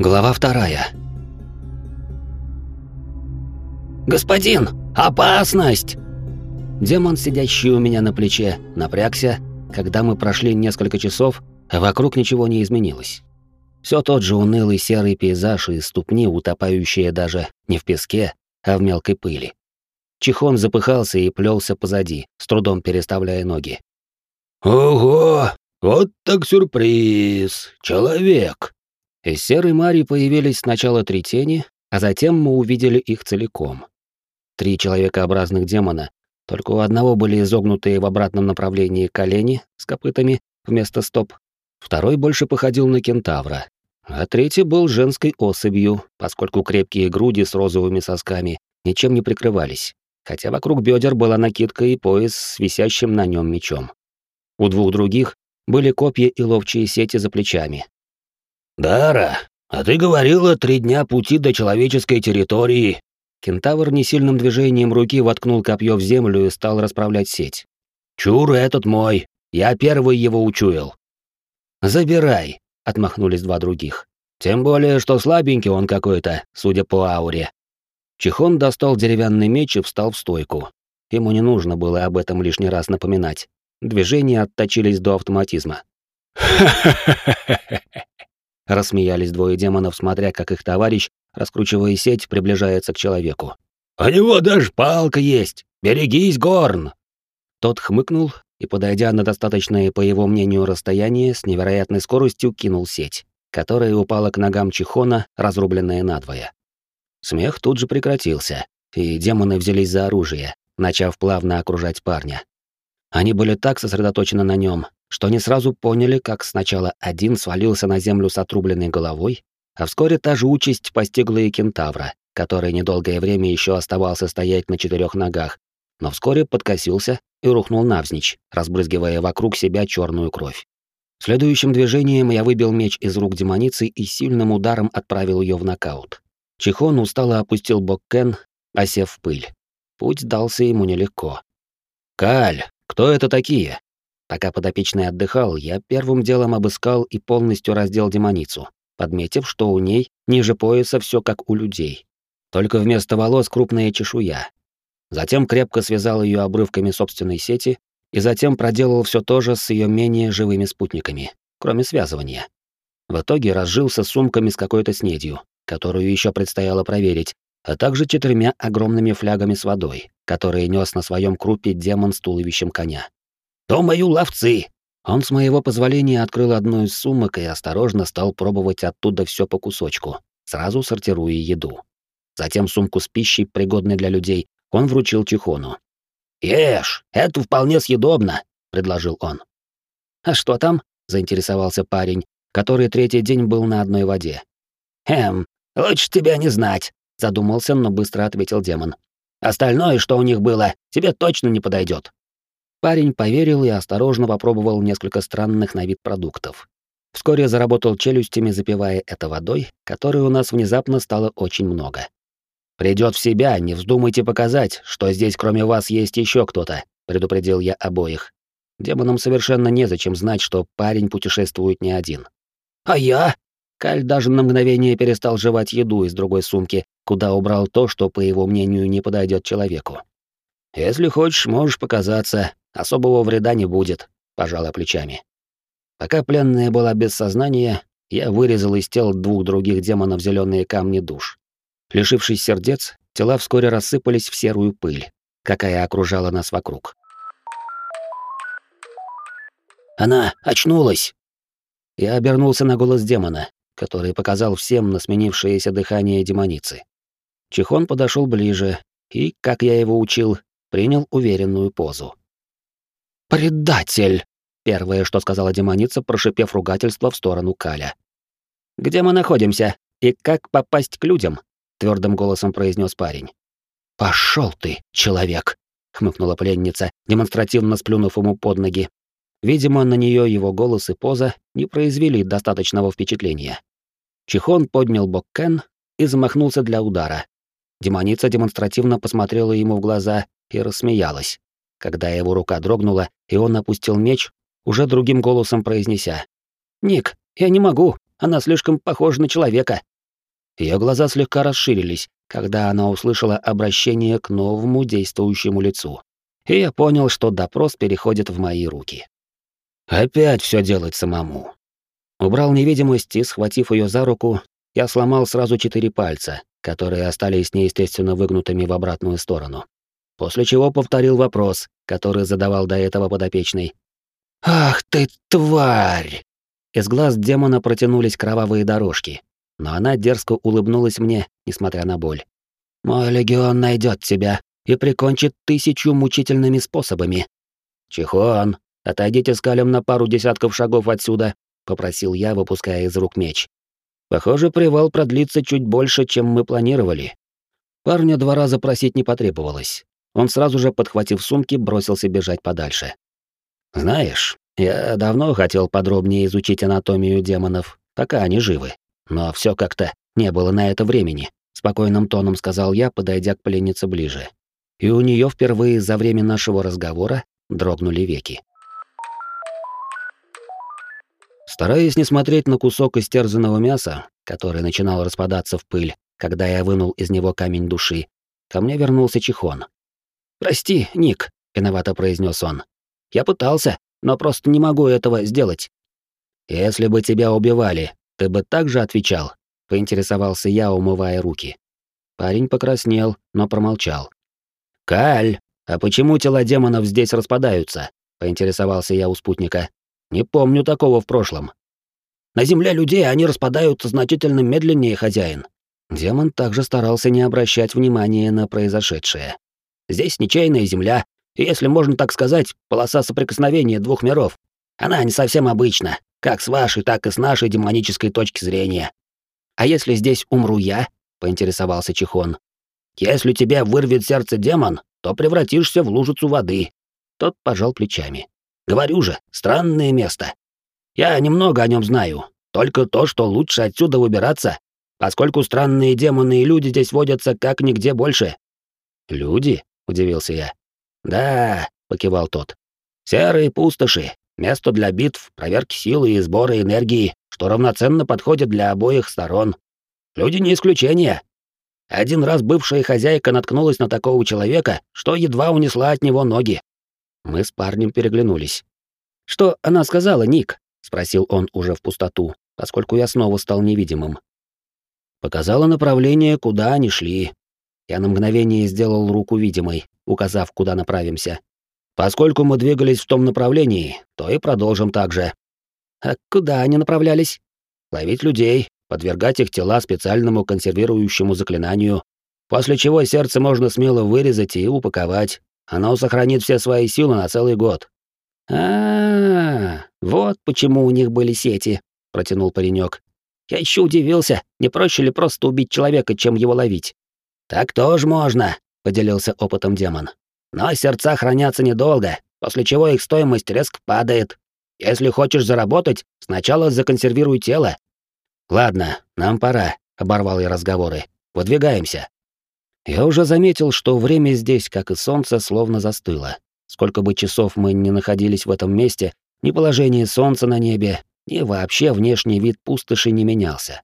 Глава вторая. «Господин, опасность!» Демон, сидящий у меня на плече, напрягся, когда мы прошли несколько часов, а вокруг ничего не изменилось. Все тот же унылый серый пейзаж и ступни, утопающие даже не в песке, а в мелкой пыли. Чихон запыхался и плелся позади, с трудом переставляя ноги. «Ого! Вот так сюрприз! Человек!» Из серой мари появились сначала три тени, а затем мы увидели их целиком. Три человекообразных демона, только у одного были изогнутые в обратном направлении колени с копытами вместо стоп, второй больше походил на кентавра, а третий был женской особью, поскольку крепкие груди с розовыми сосками ничем не прикрывались, хотя вокруг бедер была накидка и пояс с висящим на нем мечом. У двух других были копья и ловчие сети за плечами. «Дара, а ты говорила три дня пути до человеческой территории». Кентавр несильным движением руки воткнул копье в землю и стал расправлять сеть. «Чур этот мой, я первый его учуял». «Забирай», — отмахнулись два других. «Тем более, что слабенький он какой-то, судя по ауре». Чихон достал деревянный меч и встал в стойку. Ему не нужно было об этом лишний раз напоминать. Движения отточились до автоматизма. Рассмеялись двое демонов, смотря как их товарищ, раскручивая сеть, приближается к человеку. «У него даже палка есть! Берегись, Горн!» Тот хмыкнул и, подойдя на достаточное, по его мнению, расстояние, с невероятной скоростью кинул сеть, которая упала к ногам Чихона, разрубленная надвое. Смех тут же прекратился, и демоны взялись за оружие, начав плавно окружать парня. Они были так сосредоточены на нем, что не сразу поняли, как сначала один свалился на землю с отрубленной головой, а вскоре та же участь постигла и кентавра, который недолгое время еще оставался стоять на четырех ногах, но вскоре подкосился и рухнул навзничь, разбрызгивая вокруг себя черную кровь. Следующим движением я выбил меч из рук демоницы и сильным ударом отправил ее в нокаут. Чихон устало опустил бок Кен, осев в пыль. Путь дался ему нелегко. «Каль, кто это такие?» Пока подопечный отдыхал, я первым делом обыскал и полностью раздел демоницу, подметив, что у ней ниже пояса все как у людей. Только вместо волос крупная чешуя. Затем крепко связал ее обрывками собственной сети и затем проделал все то же с ее менее живыми спутниками, кроме связывания. В итоге разжился сумками с какой-то снедью, которую еще предстояло проверить, а также четырьмя огромными флягами с водой, которые нес на своем крупе демон с туловищем коня. «То мою ловцы!» Он с моего позволения открыл одну из сумок и осторожно стал пробовать оттуда все по кусочку, сразу сортируя еду. Затем сумку с пищей, пригодной для людей, он вручил Чихону. «Ешь, это вполне съедобно», — предложил он. «А что там?» — заинтересовался парень, который третий день был на одной воде. «Эм, лучше тебя не знать», — задумался, но быстро ответил демон. Остальное, что у них было, тебе точно не подойдет. Парень поверил и осторожно попробовал несколько странных на вид продуктов. Вскоре заработал челюстями, запивая это водой, которой у нас внезапно стало очень много. Придет в себя, не вздумайте показать, что здесь кроме вас есть еще кто-то, предупредил я обоих. Демонам совершенно незачем знать, что парень путешествует не один. А я? Каль даже на мгновение перестал жевать еду из другой сумки, куда убрал то, что, по его мнению, не подойдет человеку. «Если хочешь, можешь показаться, особого вреда не будет», — пожала плечами. Пока пленная была без сознания, я вырезал из тел двух других демонов зеленые камни душ. Лишившись сердец, тела вскоре рассыпались в серую пыль, какая окружала нас вокруг. «Она очнулась!» Я обернулся на голос демона, который показал всем на сменившееся дыхание демоницы. Чихон подошел ближе и, как я его учил, принял уверенную позу. «Предатель!» — первое, что сказала демоница, прошипев ругательство в сторону Каля. «Где мы находимся? И как попасть к людям?» — твердым голосом произнес парень. Пошел ты, человек!» — хмыкнула пленница, демонстративно сплюнув ему под ноги. Видимо, на нее его голос и поза не произвели достаточного впечатления. Чихон поднял бок Кен и замахнулся для удара. Демоница демонстративно посмотрела ему в глаза и рассмеялась. Когда его рука дрогнула, и он опустил меч, уже другим голосом произнеся. «Ник, я не могу, она слишком похожа на человека, Ее глаза слегка расширились, когда она услышала обращение к новому действующему лицу. И я понял, что допрос переходит в мои руки. Опять все делать самому. Убрал невидимость и, схватив ее за руку, я сломал сразу четыре пальца, которые остались неестественно выгнутыми в обратную сторону. После чего повторил вопрос, который задавал до этого подопечный. «Ах ты, тварь!» Из глаз демона протянулись кровавые дорожки, но она дерзко улыбнулась мне, несмотря на боль. «Мой легион найдет тебя и прикончит тысячу мучительными способами». «Чихуан, отойдите с Калем на пару десятков шагов отсюда», — попросил я, выпуская из рук меч. Похоже, привал продлится чуть больше, чем мы планировали. Парня два раза просить не потребовалось. Он сразу же, подхватив сумки, бросился бежать подальше. Знаешь, я давно хотел подробнее изучить анатомию демонов, пока они живы. Но все как-то не было на это времени, спокойным тоном сказал я, подойдя к пленнице ближе. И у нее впервые за время нашего разговора дрогнули веки. Стараясь не смотреть на кусок истерзанного мяса, который начинал распадаться в пыль, когда я вынул из него камень души, ко мне вернулся Чихон. «Прости, Ник», — виновато произнес он. «Я пытался, но просто не могу этого сделать». «Если бы тебя убивали, ты бы так же отвечал?» — поинтересовался я, умывая руки. Парень покраснел, но промолчал. «Каль, а почему тела демонов здесь распадаются?» — поинтересовался я у спутника. Не помню такого в прошлом. На земле людей они распадаются значительно медленнее, хозяин. Демон также старался не обращать внимания на произошедшее. Здесь ничейная земля, и, если можно так сказать, полоса соприкосновения двух миров. Она не совсем обычна, как с вашей, так и с нашей демонической точки зрения. А если здесь умру я? поинтересовался Чихон. Если тебя вырвет сердце демон, то превратишься в лужицу воды. Тот пожал плечами. Говорю же, странное место. Я немного о нем знаю, только то, что лучше отсюда выбираться, поскольку странные демоны и люди здесь водятся как нигде больше. Люди? Удивился я. Да, покивал тот. Серые пустоши, место для битв, проверки силы и сбора энергии, что равноценно подходит для обоих сторон. Люди не исключение. Один раз бывшая хозяйка наткнулась на такого человека, что едва унесла от него ноги. Мы с парнем переглянулись. «Что она сказала, Ник?» — спросил он уже в пустоту, поскольку я снова стал невидимым. Показала направление, куда они шли. Я на мгновение сделал руку видимой, указав, куда направимся. Поскольку мы двигались в том направлении, то и продолжим так же. А куда они направлялись? Ловить людей, подвергать их тела специальному консервирующему заклинанию, после чего сердце можно смело вырезать и упаковать, оно сохранит все свои силы на целый год. А, -а, -а вот почему у них были сети, протянул паренек. Я еще удивился, не проще ли просто убить человека, чем его ловить. Так тоже можно, поделился опытом демон. Но сердца хранятся недолго, после чего их стоимость резко падает. Если хочешь заработать, сначала законсервируй тело. Ладно, нам пора, оборвал я разговоры. Выдвигаемся. Я уже заметил, что время здесь, как и солнце, словно застыло. Сколько бы часов мы ни находились в этом месте, ни положение солнца на небе, ни вообще внешний вид пустоши не менялся.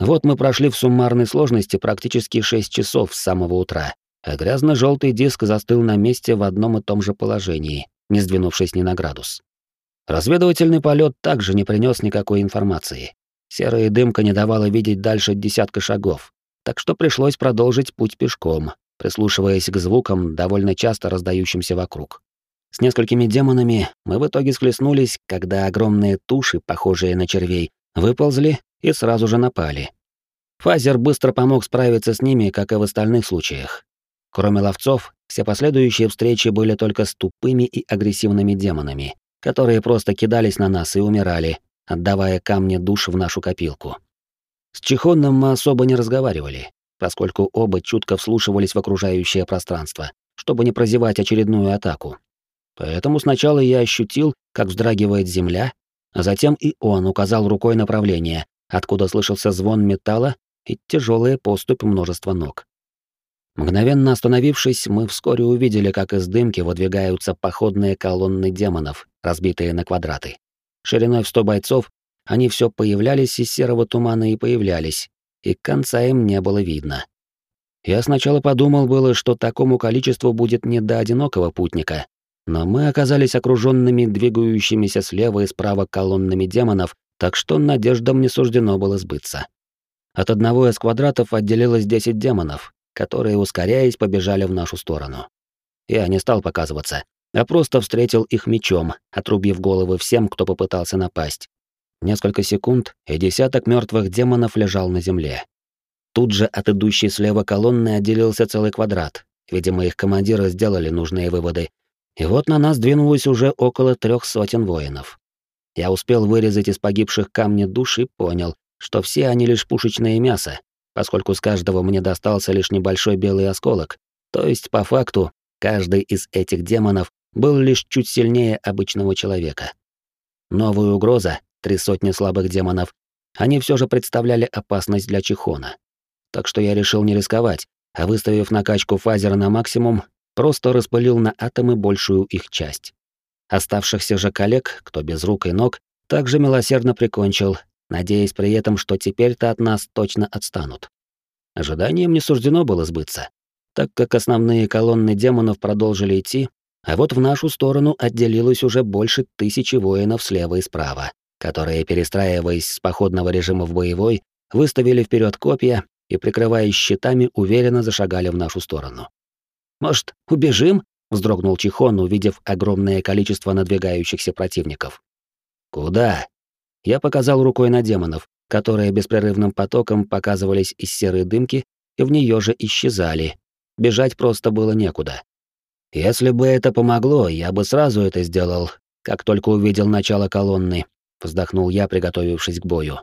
Вот мы прошли в суммарной сложности практически 6 часов с самого утра, а грязно желтый диск застыл на месте в одном и том же положении, не сдвинувшись ни на градус. Разведывательный полет также не принес никакой информации. Серая дымка не давала видеть дальше десятка шагов, так что пришлось продолжить путь пешком, прислушиваясь к звукам, довольно часто раздающимся вокруг. С несколькими демонами мы в итоге схлестнулись, когда огромные туши, похожие на червей, выползли и сразу же напали. Фазер быстро помог справиться с ними, как и в остальных случаях. Кроме ловцов, все последующие встречи были только с тупыми и агрессивными демонами, которые просто кидались на нас и умирали, отдавая камни душ в нашу копилку. С Чехонным мы особо не разговаривали, поскольку оба чутко вслушивались в окружающее пространство, чтобы не прозевать очередную атаку. Поэтому сначала я ощутил, как вздрагивает земля, а затем и он указал рукой направление, откуда слышался звон металла и тяжелая поступь множества ног. Мгновенно остановившись, мы вскоре увидели, как из дымки выдвигаются походные колонны демонов, разбитые на квадраты. Шириной в сто бойцов они все появлялись из серого тумана и появлялись, и конца им не было видно. Я сначала подумал было, что такому количеству будет не до одинокого путника, но мы оказались окруженными двигающимися слева и справа колоннами демонов, так что надеждам не суждено было сбыться. От одного из квадратов отделилось 10 демонов, которые, ускоряясь, побежали в нашу сторону. Я не стал показываться, а просто встретил их мечом, отрубив головы всем, кто попытался напасть. Несколько секунд, и десяток мертвых демонов лежал на земле. Тут же от идущей слева колонны отделился целый квадрат. Видимо, их командиры сделали нужные выводы. И вот на нас двинулось уже около трех сотен воинов. Я успел вырезать из погибших камни душ и понял, что все они лишь пушечное мясо, поскольку с каждого мне достался лишь небольшой белый осколок. То есть, по факту, каждый из этих демонов был лишь чуть сильнее обычного человека. Новая угроза, три сотни слабых демонов, они все же представляли опасность для Чихона. Так что я решил не рисковать, а выставив накачку фазера на максимум, просто распылил на атомы большую их часть. Оставшихся же коллег, кто без рук и ног, также милосердно прикончил, надеясь при этом, что теперь-то от нас точно отстанут. Ожиданием не суждено было сбыться, так как основные колонны демонов продолжили идти, а вот в нашу сторону отделилось уже больше тысячи воинов слева и справа, которые, перестраиваясь с походного режима в боевой, выставили вперед копья и, прикрываясь щитами, уверенно зашагали в нашу сторону. «Может, убежим?» — вздрогнул Чихон, увидев огромное количество надвигающихся противников. «Куда?» Я показал рукой на демонов, которые беспрерывным потоком показывались из серой дымки и в нее же исчезали. Бежать просто было некуда. Если бы это помогло, я бы сразу это сделал, как только увидел начало колонны, вздохнул я, приготовившись к бою.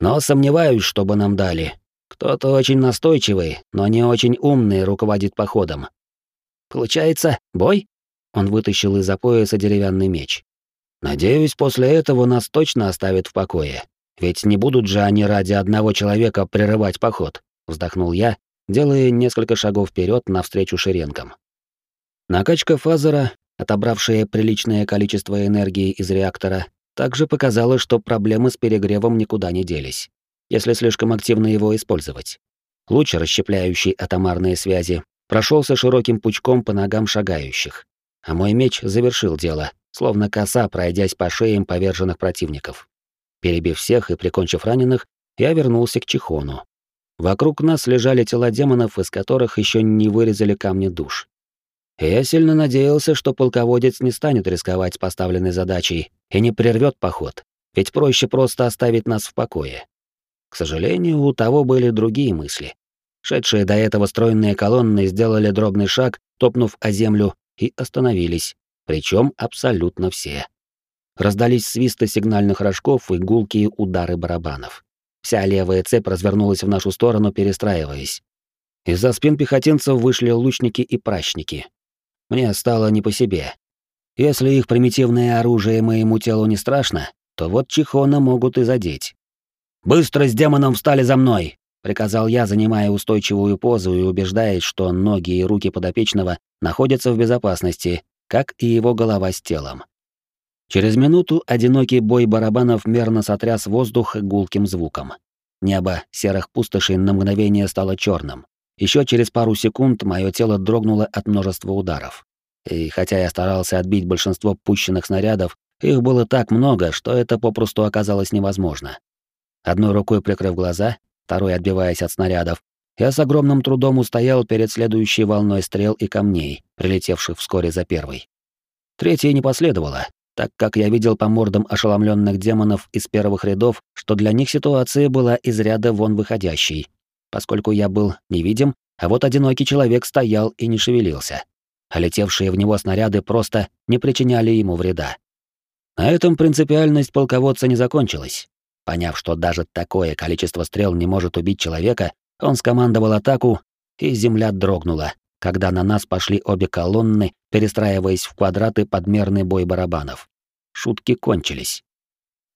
Но сомневаюсь, чтобы нам дали. Кто-то очень настойчивый, но не очень умный руководит походом. Получается, бой? Он вытащил из-за пояса деревянный меч. Надеюсь, после этого нас точно оставят в покое. Ведь не будут же они ради одного человека прерывать поход, вздохнул я, делая несколько шагов вперед навстречу шеренгам. Накачка фазера, отобравшая приличное количество энергии из реактора, также показала, что проблемы с перегревом никуда не делись, если слишком активно его использовать. Луч, расщепляющий атомарные связи, прошелся широким пучком по ногам шагающих, а мой меч завершил дело, словно коса, пройдясь по шеям поверженных противников. Перебив всех и прикончив раненых, я вернулся к Чихону. Вокруг нас лежали тела демонов, из которых еще не вырезали камни душ. я сильно надеялся, что полководец не станет рисковать поставленной задачей и не прервет поход, ведь проще просто оставить нас в покое. К сожалению, у того были другие мысли. Шедшие до этого стройные колонны сделали дробный шаг, топнув о землю, и остановились, причем абсолютно все. Раздались свисты сигнальных рожков и гулкие удары барабанов. Вся левая цепь развернулась в нашу сторону, перестраиваясь. Из-за спин пехотинцев вышли лучники и пращники. Мне стало не по себе. Если их примитивное оружие моему телу не страшно, то вот Чихона могут и задеть. «Быстро с демоном встали за мной!» — приказал я, занимая устойчивую позу и убеждаясь, что ноги и руки подопечного находятся в безопасности, как и его голова с телом. Через минуту одинокий бой барабанов мерно сотряс воздух гулким звуком. Небо серых пустошей на мгновение стало черным. Еще через пару секунд мое тело дрогнуло от множества ударов. И хотя я старался отбить большинство пущенных снарядов, их было так много, что это попросту оказалось невозможно. Одной рукой прикрыв глаза, второй отбиваясь от снарядов, я с огромным трудом устоял перед следующей волной стрел и камней, прилетевших вскоре за первой. Третья не последовала, так как я видел по мордам ошеломленных демонов из первых рядов, что для них ситуация была из ряда вон выходящей, поскольку я был невидим, а вот одинокий человек стоял и не шевелился. А летевшие в него снаряды просто не причиняли ему вреда. На этом принципиальность полководца не закончилась. Поняв, что даже такое количество стрел не может убить человека, он скомандовал атаку, и земля дрогнула, когда на нас пошли обе колонны, перестраиваясь в квадраты подмерный бой барабанов. Шутки кончились.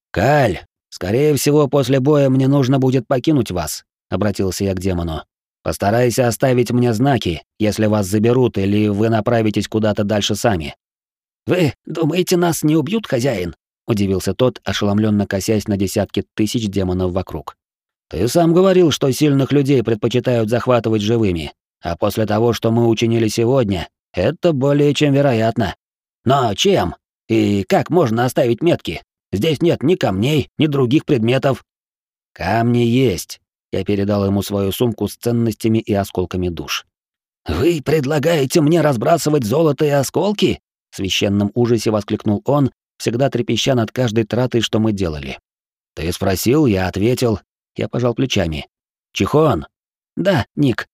«Каль, скорее всего, после боя мне нужно будет покинуть вас», — обратился я к демону. «Постарайся оставить мне знаки, если вас заберут или вы направитесь куда-то дальше сами». «Вы думаете, нас не убьют, хозяин?» — удивился тот, ошеломленно косясь на десятки тысяч демонов вокруг. Ты сам говорил, что сильных людей предпочитают захватывать живыми, а после того, что мы учинили сегодня, это более чем вероятно. Но чем? И как можно оставить метки? Здесь нет ни камней, ни других предметов. Камни есть. Я передал ему свою сумку с ценностями и осколками душ. Вы предлагаете мне разбрасывать золото и осколки? В священном ужасе воскликнул он, всегда трепеща над каждой тратой, что мы делали. Ты спросил, я ответил. Я пожал плечами. Чихон. Да, Ник.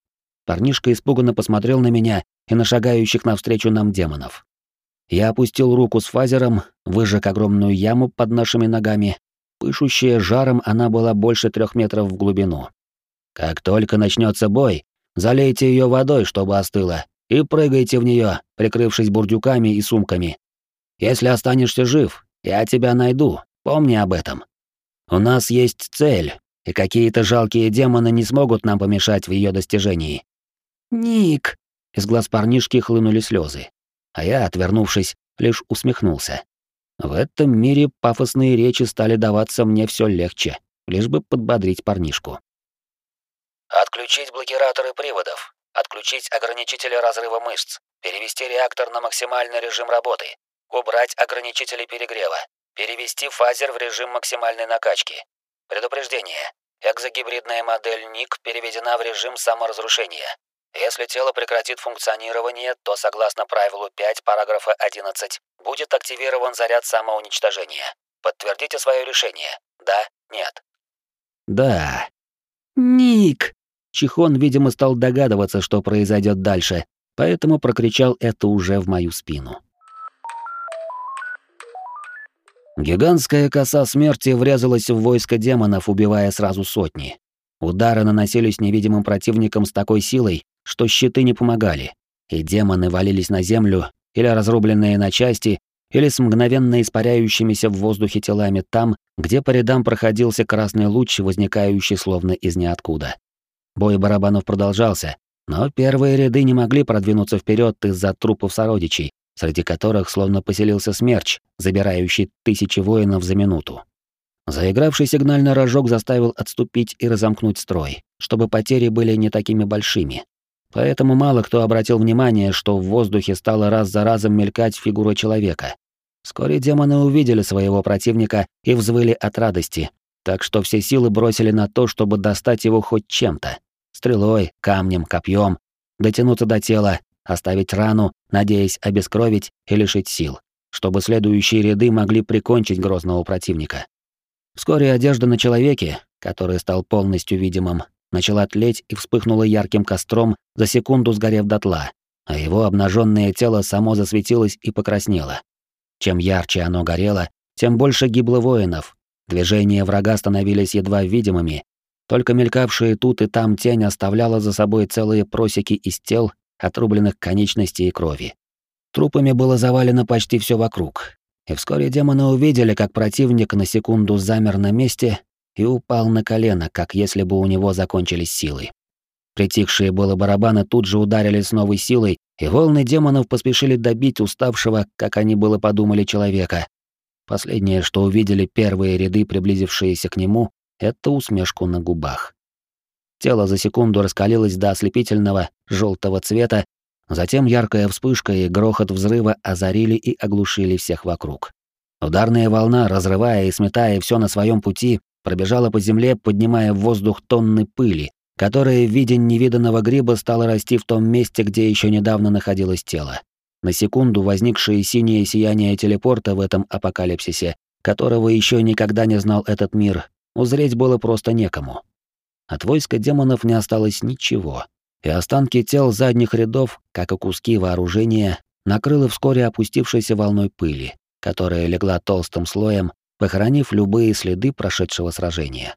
Парнишка испуганно посмотрел на меня и на шагающих навстречу нам демонов. Я опустил руку с фазером, выжег огромную яму под нашими ногами. Пышущая жаром, она была больше трех метров в глубину. Как только начнется бой, залейте ее водой, чтобы остыла, и прыгайте в нее, прикрывшись бурдюками и сумками. Если останешься жив, я тебя найду, помни об этом. У нас есть цель, и какие-то жалкие демоны не смогут нам помешать в ее достижении. Ник, из глаз парнишки хлынули слезы а я, отвернувшись, лишь усмехнулся. В этом мире пафосные речи стали даваться мне все легче, лишь бы подбодрить парнишку. Отключить блокираторы приводов, отключить ограничители разрыва мышц, перевести реактор на максимальный режим работы, убрать ограничители перегрева, перевести фазер в режим максимальной накачки. Предупреждение. Экзогибридная модель НИК переведена в режим саморазрушения. Если тело прекратит функционирование, то, согласно правилу 5 параграфа 11, будет активирован заряд самоуничтожения. Подтвердите свое решение. Да, нет. Да. Ник. Чихон, видимо, стал догадываться, что произойдет дальше, поэтому прокричал это уже в мою спину. Гигантская коса смерти врезалась в войско демонов, убивая сразу сотни. Удары наносились невидимым противникам с такой силой, что щиты не помогали, и демоны валились на землю, или разрубленные на части, или с мгновенно испаряющимися в воздухе телами там, где по рядам проходился красный луч, возникающий словно из ниоткуда. Бой барабанов продолжался, но первые ряды не могли продвинуться вперед из-за трупов сородичей, среди которых словно поселился смерч, забирающий тысячи воинов за минуту. Заигравший сигнальный рожок заставил отступить и разомкнуть строй, чтобы потери были не такими большими, Поэтому мало кто обратил внимание, что в воздухе стала раз за разом мелькать фигура человека. Вскоре демоны увидели своего противника и взвыли от радости, так что все силы бросили на то, чтобы достать его хоть чем-то. Стрелой, камнем, копьем, дотянуться до тела, оставить рану, надеясь обескровить и лишить сил, чтобы следующие ряды могли прикончить грозного противника. Вскоре одежда на человеке, который стал полностью видимым, начала тлеть и вспыхнула ярким костром, за секунду сгорев дотла, а его обнаженное тело само засветилось и покраснело. Чем ярче оно горело, тем больше гибло воинов. Движения врага становились едва видимыми, только мелькавшие тут и там тень оставляла за собой целые просеки из тел, отрубленных конечностей и крови. Трупами было завалено почти все вокруг, и вскоре демоны увидели, как противник на секунду замер на месте и упал на колено, как если бы у него закончились силы. Притихшие было барабаны тут же ударили с новой силой, и волны демонов поспешили добить уставшего, как они было подумали, человека. Последнее, что увидели первые ряды, приблизившиеся к нему, это усмешку на губах. Тело за секунду раскалилось до ослепительного желтого цвета, затем яркая вспышка и грохот взрыва озарили и оглушили всех вокруг. Ударная волна, разрывая и сметая все на своем пути, пробежала по земле, поднимая в воздух тонны пыли, которая в виде невиданного гриба стала расти в том месте, где еще недавно находилось тело. На секунду возникшее синее сияние телепорта в этом апокалипсисе, которого еще никогда не знал этот мир, узреть было просто некому. От войска демонов не осталось ничего, и останки тел задних рядов, как и куски вооружения, накрыло вскоре опустившейся волной пыли, которая легла толстым слоем похоронив любые следы прошедшего сражения.